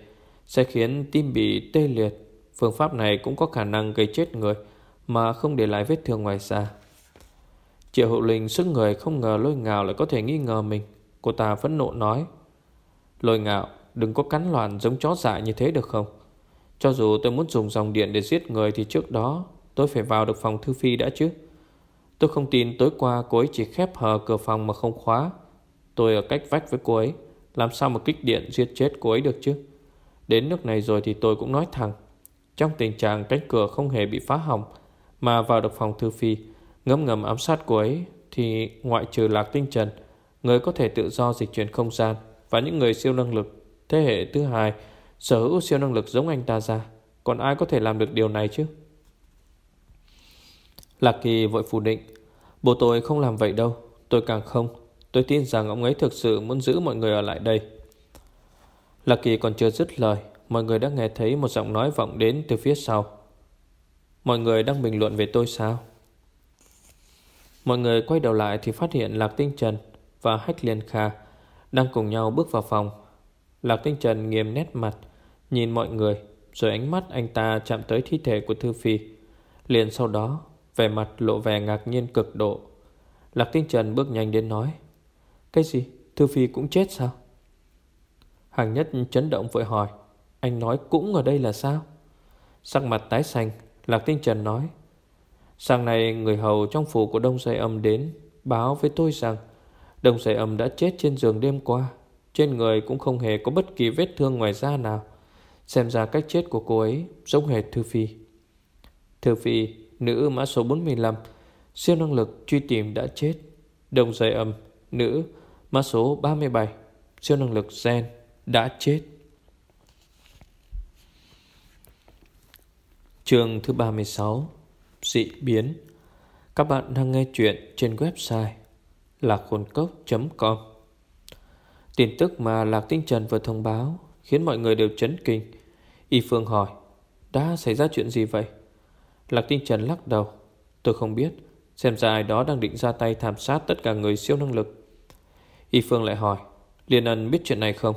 Sẽ khiến tim bị tê liệt. Phương pháp này cũng có khả năng gây chết người Mà không để lại vết thương ngoài da. Triệu hậu linh sức người không ngờ lôi ngạo lại có thể nghi ngờ mình. Cô ta phẫn nộ nói, Lôi ngạo, đừng có cắn loạn giống chó dại như thế được không? Cho dù tôi muốn dùng dòng điện để giết người Thì trước đó tôi phải vào được phòng Thư Phi đã chứ. Tôi không tin tối qua cô ấy chỉ khép hờ cửa phòng mà không khóa. Tôi ở cách vách với cô ấy. Làm sao mà kích điện giết chết cô ấy được chứ? Đến nước này rồi thì tôi cũng nói thẳng. Trong tình trạng cánh cửa không hề bị phá hỏng, Mà vào được phòng Thư Phi, Ngấm ngầm ám sát cô ấy Thì ngoại trừ Lạc Tinh Trần, Người có thể tự do dịch chuyển không gian Và những người siêu năng lực. Thế hệ thứ hai, Sở hữu siêu năng lực giống anh ta ra, Còn ai có thể làm được điều này chứ? Lạc Kỳ vội phủ định, Bố tôi không làm vậy đâu, Tôi càng không. Tôi tin rằng ông ấy thực sự muốn giữ mọi người ở lại đây. Lạc Kỳ còn chưa dứt lời, Mọi người đã nghe thấy một giọng nói vọng đến từ phía sau. Mọi người đang bình luận về tôi sao? Mọi người quay đầu lại thì phát hiện Lạc Tinh Trần và Hách Liên Kha đang cùng nhau bước vào phòng. Lạc Tinh Trần nghiêm nét mặt, Nhìn mọi người, Rồi ánh mắt anh ta chạm tới thi thể của Thư Phi. Liền sau đó Vẻ mặt lộ vẻ ngạc nhiên cực độ Lạc Tinh Trần bước nhanh đến nói, Cái gì? Thư Phi cũng chết sao? Hàng nhất chấn động vội hỏi, Anh nói cũng ở đây là sao? Sắc mặt tái xanh, Lạc Tinh Trần nói, Sáng nay người hầu trong phủ của Đông Giai Âm đến, Báo với tôi rằng Đông Giai Âm đã chết trên giường đêm qua, trên người cũng không hề có bất kỳ vết thương ngoài da nào Xem ra cách chết của cô ấy Giống hệt Thư Phi Thư Phi Nữ mã số 45 Siêu năng lực truy tìm đã chết Đồng giày âm Nữ mã số 37 Siêu năng lực gen đã chết Chương thứ 36 Dị biến Các bạn đang nghe chuyện trên website lạc hồn cốc.com Tin tức mà Lạc Tinh Trần vừa thông báo khiến mọi người đều chấn kinh. Y Phương hỏi, đã xảy ra chuyện gì vậy? Lạc Tinh Trần lắc đầu, tôi không biết, xem ra ai đó đang định ra tay thảm sát tất cả người siêu năng lực. Y Phương lại hỏi, Liên Ân biết chuyện này không?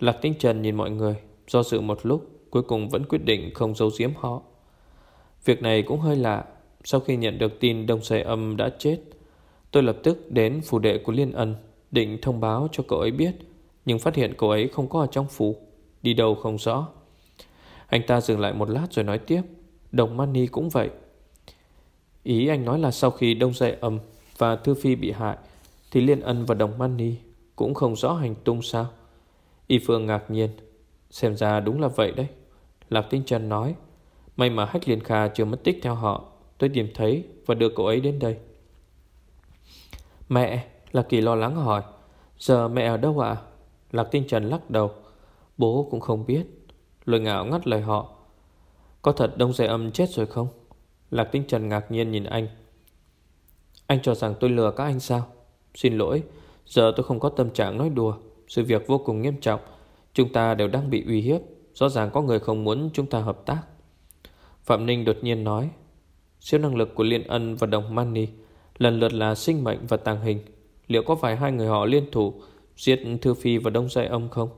Lạc Tinh Trần nhìn mọi người Do dự một lúc Cuối cùng vẫn quyết định không giấu giếm họ Việc này cũng hơi lạ Sau khi nhận được tin Đông Sài Âm đã chết Tôi lập tức đến phủ đệ của Liên Ân Định thông báo cho cậu ấy biết Nhưng phát hiện cậu ấy không có ở trong phủ Đi đâu không rõ Anh ta dừng lại một lát rồi nói tiếp Đồng Mani cũng vậy. Ý anh nói là sau khi Đông Dạy Âm Và Thư Phi bị hại, Thì Liên Ân và Đồng Mani Cũng không rõ hành tung sao? Y Phương ngạc nhiên. Xem ra đúng là vậy đấy. Lạc Tinh Trần nói, May mà Hách Liên Kha chưa mất tích theo họ, Tôi tìm thấy và đưa cậu ấy đến đây. Mẹ, Lạc Kỳ lo lắng hỏi, Giờ mẹ ở đâu ạ? Lạc Tinh Trần lắc đầu, Bố cũng không biết. Lôi ngạo ngắt lời họ có thật Đông Dày Âm chết rồi không? Lạc Tinh Trần ngạc nhiên nhìn anh. Anh cho rằng tôi lừa các anh sao? Xin lỗi, Giờ tôi không có tâm trạng nói đùa. Sự việc vô cùng nghiêm trọng. Chúng ta đều đang bị uy hiếp. Rõ ràng có người không muốn chúng ta hợp tác. Phạm Ninh đột nhiên nói, Siêu năng lực của Liên Ân và Đồng Mani Lần lượt là sinh mệnh và tàng hình. Liệu có phải hai người họ liên thủ Giết Thư Phi và Đông Giai Âm không?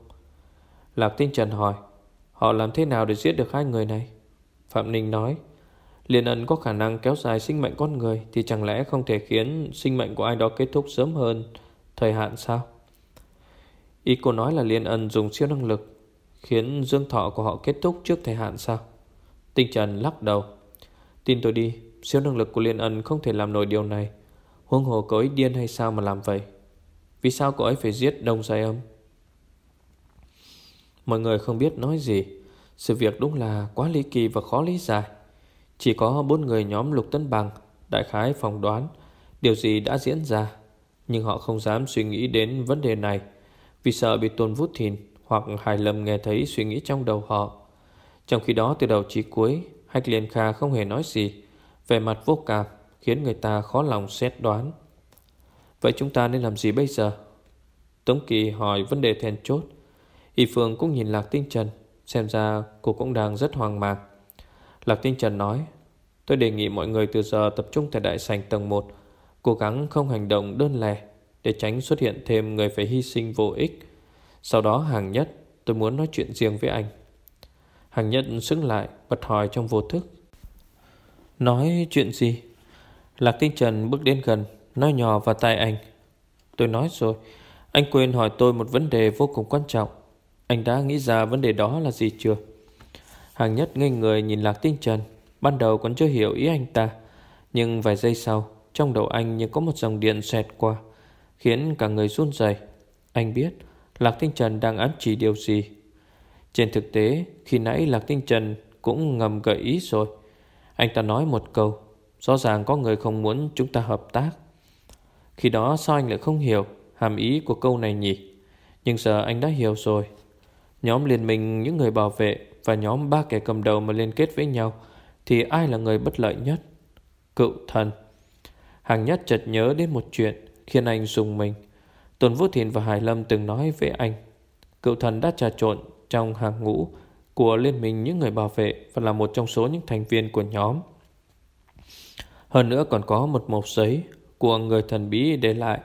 Lạc Tinh Trần hỏi, Họ làm thế nào để giết được hai người này? Phạm Ninh nói, Liên ân có khả năng kéo dài sinh mệnh con người Thì chẳng lẽ không thể khiến sinh mệnh của ai đó kết thúc sớm hơn Thời hạn sao? Ý cô nói là Liên ân dùng siêu năng lực Khiến dương thọ của họ kết thúc trước thời hạn sao? Tinh Trần lắc đầu, Tin tôi đi, Siêu năng lực của Liên ân không thể làm nổi điều này. Huông hồ cậu ấy điên hay sao mà làm vậy? Vì sao cậu ấy phải giết Đông Giai Âm? Mọi người không biết nói gì. Sự việc đúng là quá ly kỳ và khó lý giải. Chỉ có bốn người nhóm Lục tấn Bằng, Đại khái phỏng đoán, Điều gì đã diễn ra, Nhưng họ không dám suy nghĩ đến vấn đề này, Vì sợ bị Tôn Vút Thìn Hoặc Hải Lâm nghe thấy suy nghĩ trong đầu họ. Trong khi đó, từ đầu chí cuối, Hách Liên Kha không hề nói gì Về mặt vô cảm Khiến người ta khó lòng xét đoán. Vậy chúng ta nên làm gì bây giờ? Tống Kỳ hỏi vấn đề then chốt. Y Phương cũng nhìn Lạc Tinh Trần Xem ra cô cũng đang rất hoang mang. Lạc Tinh Trần nói, Tôi đề nghị mọi người từ giờ tập trung tại đại sảnh tầng 1 Cố gắng không hành động đơn lẻ Để tránh xuất hiện thêm người phải hy sinh vô ích. Sau đó hàng nhất, Tôi muốn nói chuyện riêng với anh. Hàng nhất xứng lại, Bật hỏi trong vô thức, Nói chuyện gì? Lạc Tinh Trần bước đến gần, Nói nhỏ vào tai anh, Tôi nói rồi, Anh quên hỏi tôi một vấn đề vô cùng quan trọng anh đã nghĩ ra vấn đề đó là gì chưa? Hàng nhất ngây người nhìn Lạc Tinh Trần, Ban đầu còn chưa hiểu ý anh ta. Nhưng vài giây sau, Trong đầu anh như có một dòng điện xẹt qua, Khiến cả người run rẩy. Anh biết Lạc Tinh Trần đang ám chỉ điều gì. Trên thực tế, Khi nãy Lạc Tinh Trần cũng ngầm gợi ý rồi. Anh ta nói một câu, Rõ ràng có người không muốn chúng ta hợp tác. Khi đó sao anh lại không hiểu Hàm ý của câu này nhỉ? Nhưng giờ anh đã hiểu rồi. Nhóm liên minh, những người bảo vệ Và nhóm ba kẻ cầm đầu mà liên kết với nhau Thì ai là người bất lợi nhất? Cựu thần. Hàng nhất chợt nhớ đến một chuyện Khiến anh dùng mình. Tôn Vũ Thiền và Hải Lâm từng nói với anh, Cựu thần đã trà trộn trong hàng ngũ Của liên minh những người bảo vệ Và là một trong số những thành viên của nhóm. Hơn nữa còn có một mộc giấy Của người thần bí để lại,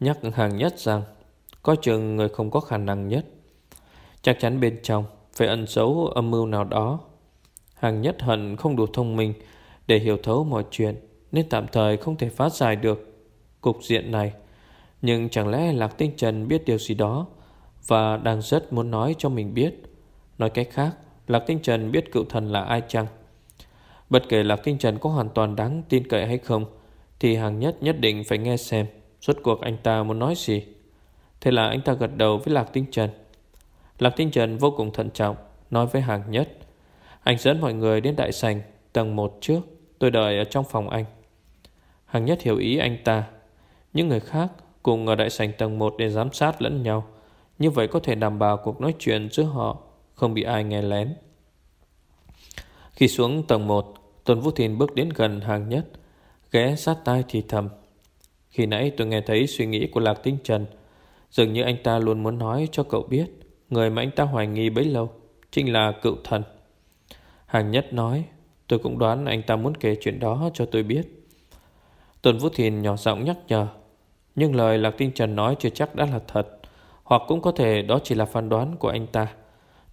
Nhắc hàng nhất rằng, Có chừng người không có khả năng nhất. Chắc chắn bên trong Phải ẩn giấu âm mưu nào đó. Hàng nhất hận không đủ thông minh Để hiểu thấu mọi chuyện, Nên tạm thời không thể phá giải được Cục diện này. Nhưng chẳng lẽ Lạc Tinh Trần biết điều gì đó Và đang rất muốn nói cho mình biết? Nói cách khác, Lạc Tinh Trần biết cựu thần là ai chăng? Bất kể Lạc Tinh Trần có hoàn toàn đáng tin cậy hay không, Thì hàng nhất nhất định phải nghe xem Suốt cuộc anh ta muốn nói gì. Thế là anh ta gật đầu với Lạc Tinh Trần. Lạc Tinh Trần vô cùng thận trọng, Nói với hàng nhất, Anh dẫn mọi người đến đại sành Tầng 1 trước, Tôi đợi ở trong phòng anh. Hàng nhất hiểu ý anh ta, Những người khác cùng ở đại sành tầng 1 Để giám sát lẫn nhau, Như vậy có thể đảm bảo cuộc nói chuyện giữa họ Không bị ai nghe lén. Khi xuống tầng 1 Tôn Vũ Thìn bước đến gần hàng nhất, Ghé sát tai thì thầm, Khi nãy tôi nghe thấy suy nghĩ của Lạc Tinh Trần, Dường như anh ta luôn muốn nói cho cậu biết Người mà anh ta hoài nghi bấy lâu Chính là cựu thần. Hàng nhất nói, Tôi cũng đoán anh ta muốn kể chuyện đó cho tôi biết. Tuần Vũ Thiền nhỏ giọng nhắc nhở, Nhưng lời Lạc Tinh Trần nói chưa chắc đã là thật, Hoặc cũng có thể đó chỉ là phán đoán của anh ta.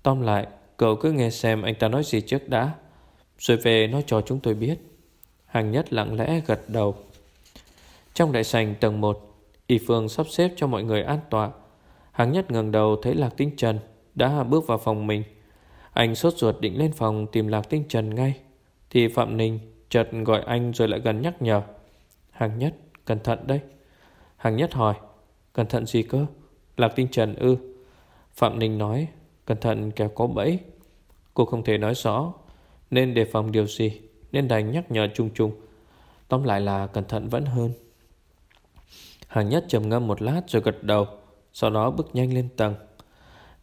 Tóm lại, Cậu cứ nghe xem anh ta nói gì trước đã, Rồi về nói cho chúng tôi biết. Hàng nhất lặng lẽ gật đầu. Trong đại sành tầng 1 Y Phương sắp xếp cho mọi người an tọa Hàng nhất ngẩng đầu thấy Lạc Tinh Trần Đã bước vào phòng mình. Anh sốt ruột định lên phòng tìm Lạc Tinh Trần ngay, Thì Phạm Ninh chợt gọi anh rồi lại gần nhắc nhở. Hàng nhất, cẩn thận đấy. Hàng nhất hỏi, Cẩn thận gì cơ? Lạc Tinh Trần ư? Phạm Ninh nói, Cẩn thận kẻo có bẫy. Cô không thể nói rõ Nên đề phòng điều gì Nên đành nhắc nhở chung chung Tóm lại là cẩn thận vẫn hơn. Hàng nhất trầm ngâm một lát rồi gật đầu. Sau đó bước nhanh lên tầng.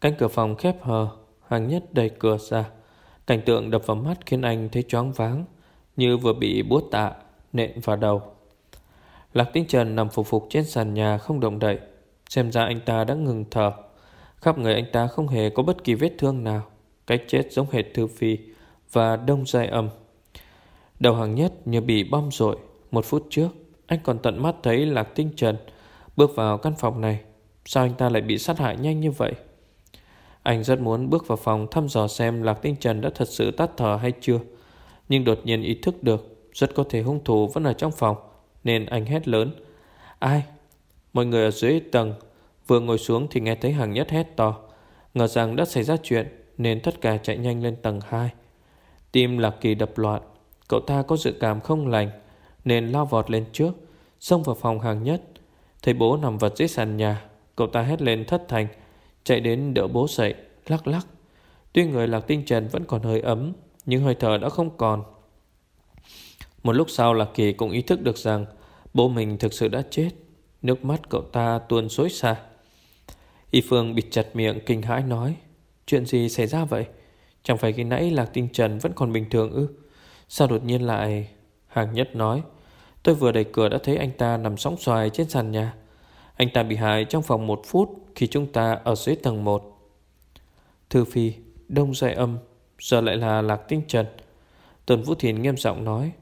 Cánh cửa phòng khép hờ, Hàng nhất đẩy cửa ra. Cảnh tượng đập vào mắt khiến anh thấy choáng váng, Như vừa bị búa tạ Nện vào đầu. Lạc Tinh Trần nằm phục phục trên sàn nhà không động đậy. Xem ra anh ta đã ngừng thở. Khắp người anh ta không hề có bất kỳ vết thương nào. Cách chết giống hệt Thư Phi Và đông dài âm. Đầu hàng nhất như bị bom rội. Một phút trước, Anh còn tận mắt thấy Lạc Tinh Trần Bước vào căn phòng này. Sao anh ta lại bị sát hại nhanh như vậy? Anh rất muốn bước vào phòng Thăm dò xem Lạc Tinh Trần đã thật sự tắt thở hay chưa. Nhưng đột nhiên ý thức được, Rất có thể hung thủ vẫn ở trong phòng, Nên anh hét lớn. Ai? Mọi người ở dưới tầng. Vừa ngồi xuống thì nghe thấy hàng nhất hét to. Ngờ rằng đã xảy ra chuyện, Nên tất cả chạy nhanh lên tầng 2 Tim lạc kỳ đập loạn. Cậu ta có dự cảm không lành, Nên lao vọt lên trước, Xông vào phòng hàng nhất. Thấy bố nằm vật dưới sàn nhà Cậu ta hét lên thất thành Chạy đến đỡ bố dậy, Lắc lắc. Tuy người lạc tinh trần vẫn còn hơi ấm, Nhưng hơi thở đã không còn. Một lúc sau Lạc Kỳ cũng ý thức được rằng Bố mình thực sự đã chết. Nước mắt cậu ta tuôn xối xa. Y Phương bịt chặt miệng kinh hãi nói, Chuyện gì xảy ra vậy? Chẳng phải khi nãy Lạc Tinh Trần vẫn còn bình thường ư? Sao đột nhiên lại Hàng nhất nói, Tôi vừa đẩy cửa đã thấy anh ta nằm sóng xoài trên sàn nhà. Anh ta bị hại trong vòng một phút Khi chúng ta ở dưới tầng 1 Thư Phi, Đông dạy âm, Giờ lại là Lạc Tinh Trần. Tuần Vũ Thiền nghiêm giọng nói,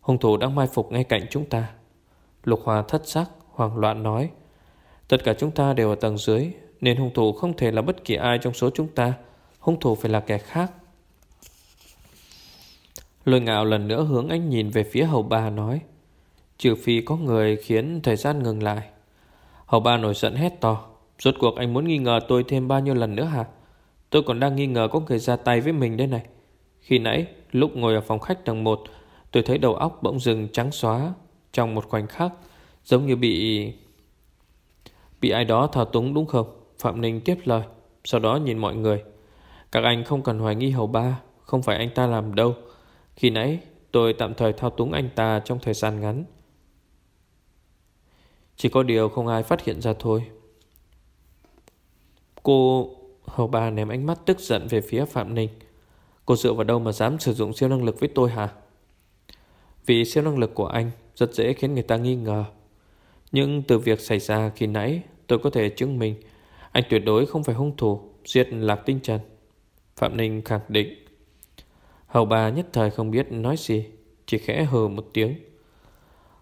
hung thủ đang mai phục ngay cạnh chúng ta. Lục Hòa thất sắc, Hoảng loạn nói, Tất cả chúng ta đều ở tầng dưới, Nên hung thủ không thể là bất kỳ ai trong số chúng ta. Hung thủ phải là kẻ khác. Lôi ngạo lần nữa hướng anh nhìn về phía hầu ba nói, Trừ phi có người khiến thời gian ngừng lại. Hầu ba nổi giận hét to. Rốt cuộc anh muốn nghi ngờ tôi thêm bao nhiêu lần nữa hả? Tôi còn đang nghi ngờ có người ra tay với mình đây này. Khi nãy, lúc ngồi ở phòng khách tầng 1 Tôi thấy đầu óc bỗng dừng trắng xóa Trong một khoảnh khắc, Giống như bị Bị ai đó thao túng đúng không? Phạm Ninh tiếp lời, Sau đó nhìn mọi người. Các anh không cần hoài nghi hầu ba, Không phải anh ta làm đâu. Khi nãy, tôi tạm thời thao túng anh ta trong thời gian ngắn. Chỉ có điều không ai phát hiện ra thôi. Cô Hầu bà ném ánh mắt tức giận về phía Phạm Ninh. Cô dựa vào đâu mà dám sử dụng siêu năng lực với tôi hả? Vì siêu năng lực của anh Rất dễ khiến người ta nghi ngờ. Nhưng từ việc xảy ra khi nãy, Tôi có thể chứng minh Anh tuyệt đối không phải hung thủ, Giết Lạc Tinh Trần. Phạm Ninh khẳng định. Hầu bà nhất thời không biết nói gì, Chỉ khẽ hừ một tiếng.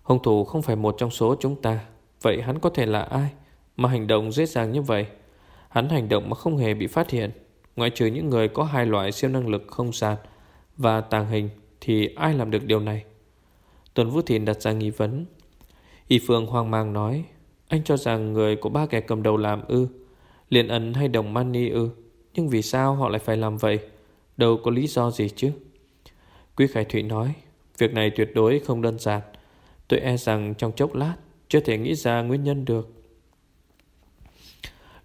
Hung thủ không phải một trong số chúng ta. Vậy hắn có thể là ai Mà hành động dễ dàng như vậy? Hắn hành động mà không hề bị phát hiện. Ngoại trừ những người có hai loại siêu năng lực không gian Và tàng hình Thì ai làm được điều này? Tuần Vũ Thìn đặt ra nghi vấn. Y Phương hoang mang nói, anh cho rằng người của ba kẻ cầm đầu làm ư? Liên ấn hay đồng mani ư? Nhưng vì sao họ lại phải làm vậy? Đâu có lý do gì chứ? Quý Khải Thụy nói, Việc này tuyệt đối không đơn giản. Tôi e rằng trong chốc lát chưa thể nghĩ ra nguyên nhân được.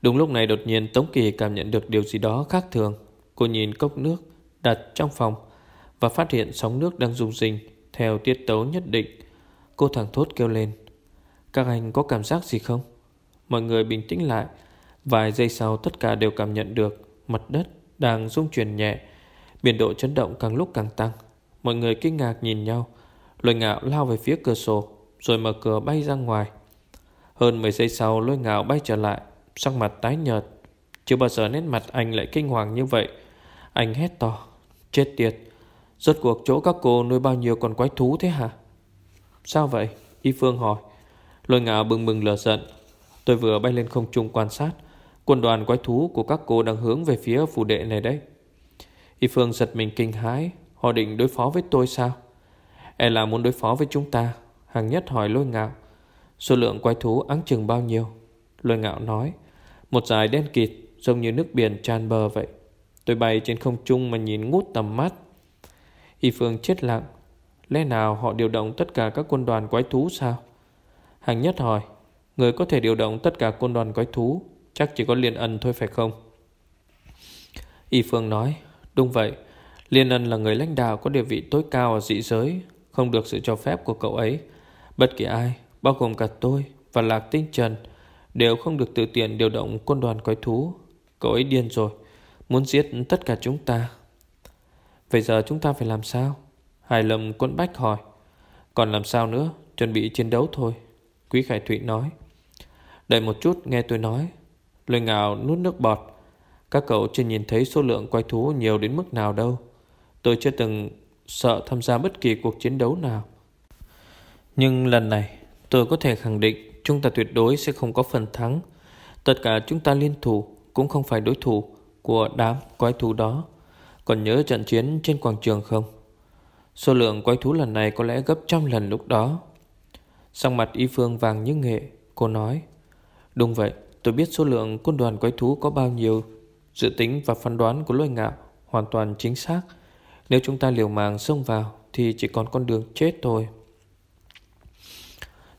Đúng lúc này đột nhiên Tống Kỳ cảm nhận được điều gì đó khác thường. Cô nhìn cốc nước đặt trong phòng Và phát hiện sóng nước đang rung rinh Theo tiết tấu nhất định. Cô thẳng thốt kêu lên, các anh có cảm giác gì không? Mọi người bình tĩnh lại. Vài giây sau, tất cả đều cảm nhận được Mặt đất đang rung chuyển nhẹ Biên độ chấn động càng lúc càng tăng. Mọi người kinh ngạc nhìn nhau Lôi ngạo lao về phía cửa sổ. Rồi mở cửa bay ra ngoài. Hơn 10 giây sau lôi ngạo bay trở lại, Sắc mặt tái nhợt. Chưa bao giờ nét mặt anh lại kinh hoàng như vậy. Anh hét to, Chết tiệt! Rốt cuộc chỗ các cô nuôi bao nhiêu con quái thú thế hả? Sao vậy? Y Phương hỏi. Lôi ngạo bừng bừng lửa giận. Tôi vừa bay lên không trung quan sát, Quân đoàn quái thú của các cô đang hướng về phía phủ đệ này đấy. Y Phương giật mình kinh hãi. Họ định đối phó với tôi sao? E là muốn đối phó với chúng ta. Hàng nhất hỏi lôi ngạo, Số lượng quái thú áng chừng bao nhiêu? Lôi ngạo nói, Một dài đen kịt, giống như nước biển tràn bờ vậy. Tôi bay trên không trung mà nhìn ngút tầm mắt. Y Phương chết lặng. Lẽ nào họ điều động tất cả các quân đoàn quái thú sao? Hàng nhất hỏi, Người có thể điều động tất cả quân đoàn quái thú, Chắc chỉ có Liên Ân thôi phải không? Y Phương nói, Đúng vậy. Liên Ân là người lãnh đạo có địa vị tối cao ở dị giới, Không được sự cho phép của cậu ấy. Bất kỳ ai, Bao gồm cả tôi và Lạc Tinh Trần, Đều không được tự tiện điều động quân đoàn quái thú. Cậu ấy điên rồi, Muốn giết tất cả chúng ta. Vậy giờ chúng ta phải làm sao? Hải Lâm quân bách hỏi. Còn làm sao nữa? Chuẩn bị chiến đấu thôi, Quý Khải Thụy nói. Đợi một chút, nghe tôi nói. Lôi ngào nuốt nước bọt. Các cậu chưa nhìn thấy số lượng quái thú nhiều đến mức nào đâu. Tôi chưa từng sợ tham gia bất kỳ cuộc chiến đấu nào. Nhưng lần này, tôi có thể khẳng định Chúng ta tuyệt đối sẽ không có phần thắng. Tất cả chúng ta liên thủ Cũng không phải đối thủ Của đám quái thú đó. Còn nhớ trận chiến trên quảng trường không? Số lượng quái thú lần này có lẽ gấp trăm lần lúc đó. Sang mặt y phương vàng như nghệ, Cô nói. Đúng vậy, tôi biết số lượng quân đoàn quái thú có bao nhiêu. Dự tính và phán đoán của lôi ngạo Hoàn toàn chính xác. Nếu chúng ta liều mạng xông vào Thì chỉ còn con đường chết thôi.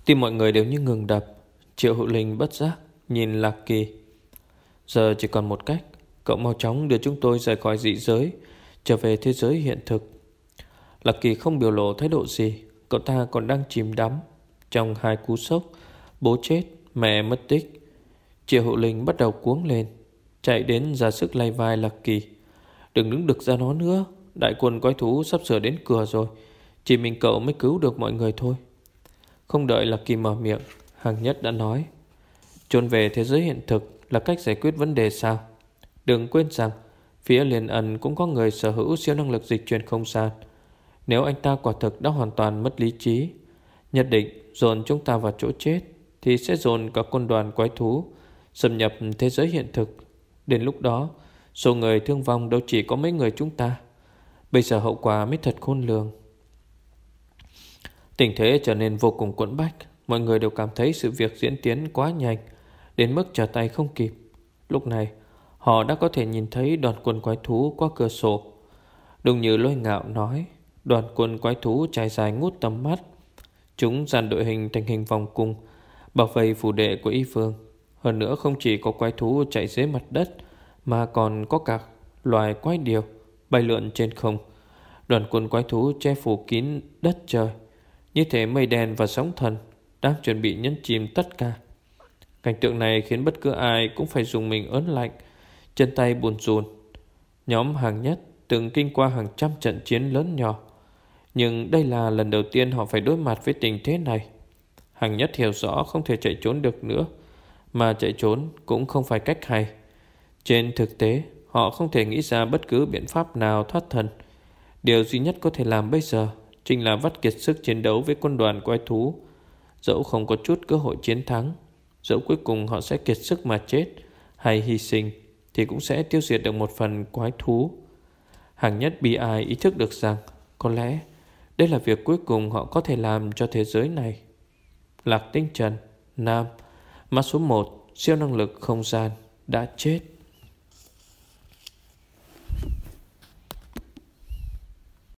Tim mọi người đều như ngừng đập. Triệu hữu linh bất giác Nhìn Lạc Kỳ. Giờ chỉ còn một cách Cậu mau chóng đưa chúng tôi rời khỏi dị giới Trở về thế giới hiện thực. Lạc Kỳ không biểu lộ thái độ gì Cậu ta còn đang chìm đắm Trong hai cú sốc Bố chết, mẹ mất tích. Triệu hữu linh bắt đầu cuống lên Chạy đến ra sức lay vai Lạc Kỳ. Đừng đứng được ra nó nữa Đại quân quái thú sắp sửa đến cửa rồi Chỉ mình cậu mới cứu được mọi người thôi. Không đợi Lạc Kỳ mở miệng, Hàng nhất đã nói Trốn về thế giới hiện thực là cách giải quyết vấn đề sao? Đừng quên rằng, Phía liền ẩn cũng có người sở hữu siêu năng lực dịch chuyển không gian. Nếu anh ta quả thực đã hoàn toàn mất lý trí, Nhất định dồn chúng ta vào chỗ chết, Thì sẽ dồn cả quân đoàn quái thú Xâm nhập thế giới hiện thực. Đến lúc đó, Số người thương vong đâu chỉ có mấy người chúng ta. Bây giờ hậu quả mới thật khôn lường. Tình thế trở nên vô cùng quẫn bách. Mọi người đều cảm thấy sự việc diễn tiến quá nhanh, Đến mức trở tay không kịp. Lúc này, Họ đã có thể nhìn thấy đoàn quân quái thú qua cửa sổ. Đúng như lôi ngạo nói, Đoàn quân quái thú trải dài ngút tầm mắt. Chúng dàn đội hình thành hình vòng cung, Bảo vệ phủ đệ của y phương. Hơn nữa không chỉ có quái thú chạy dưới mặt đất, Mà còn có cả loài quái điều Bay lượn trên không. Đoàn quân quái thú che phủ kín đất trời. Như thể mây đen và sóng thần Đang chuẩn bị nhấn chìm tất cả Cảnh tượng này khiến bất cứ ai Cũng phải dùng mình ớn lạnh Chân tay buồn rùn Nhóm hàng nhất từng kinh qua hàng trăm trận chiến lớn nhỏ nhưng đây là lần đầu tiên họ phải đối mặt với tình thế này. Hàng nhất hiểu rõ không thể chạy trốn được nữa, mà chạy trốn cũng không phải cách hay. Trên thực tế, họ không thể nghĩ ra bất cứ biện pháp nào thoát thân. Điều duy nhất có thể làm bây giờ chính là vắt kiệt sức chiến đấu với quân đoàn quái thú. Dẫu không có chút cơ hội chiến thắng, dẫu cuối cùng họ sẽ kiệt sức mà chết hay hy sinh, thì cũng sẽ tiêu diệt được một phần quái thú. Hàng nhất bi ai ý thức được rằng có lẽ đây là việc cuối cùng họ có thể làm cho thế giới này. Lạc Tinh Trần, Nam, mắt số 1, siêu năng lực không gian, đã chết.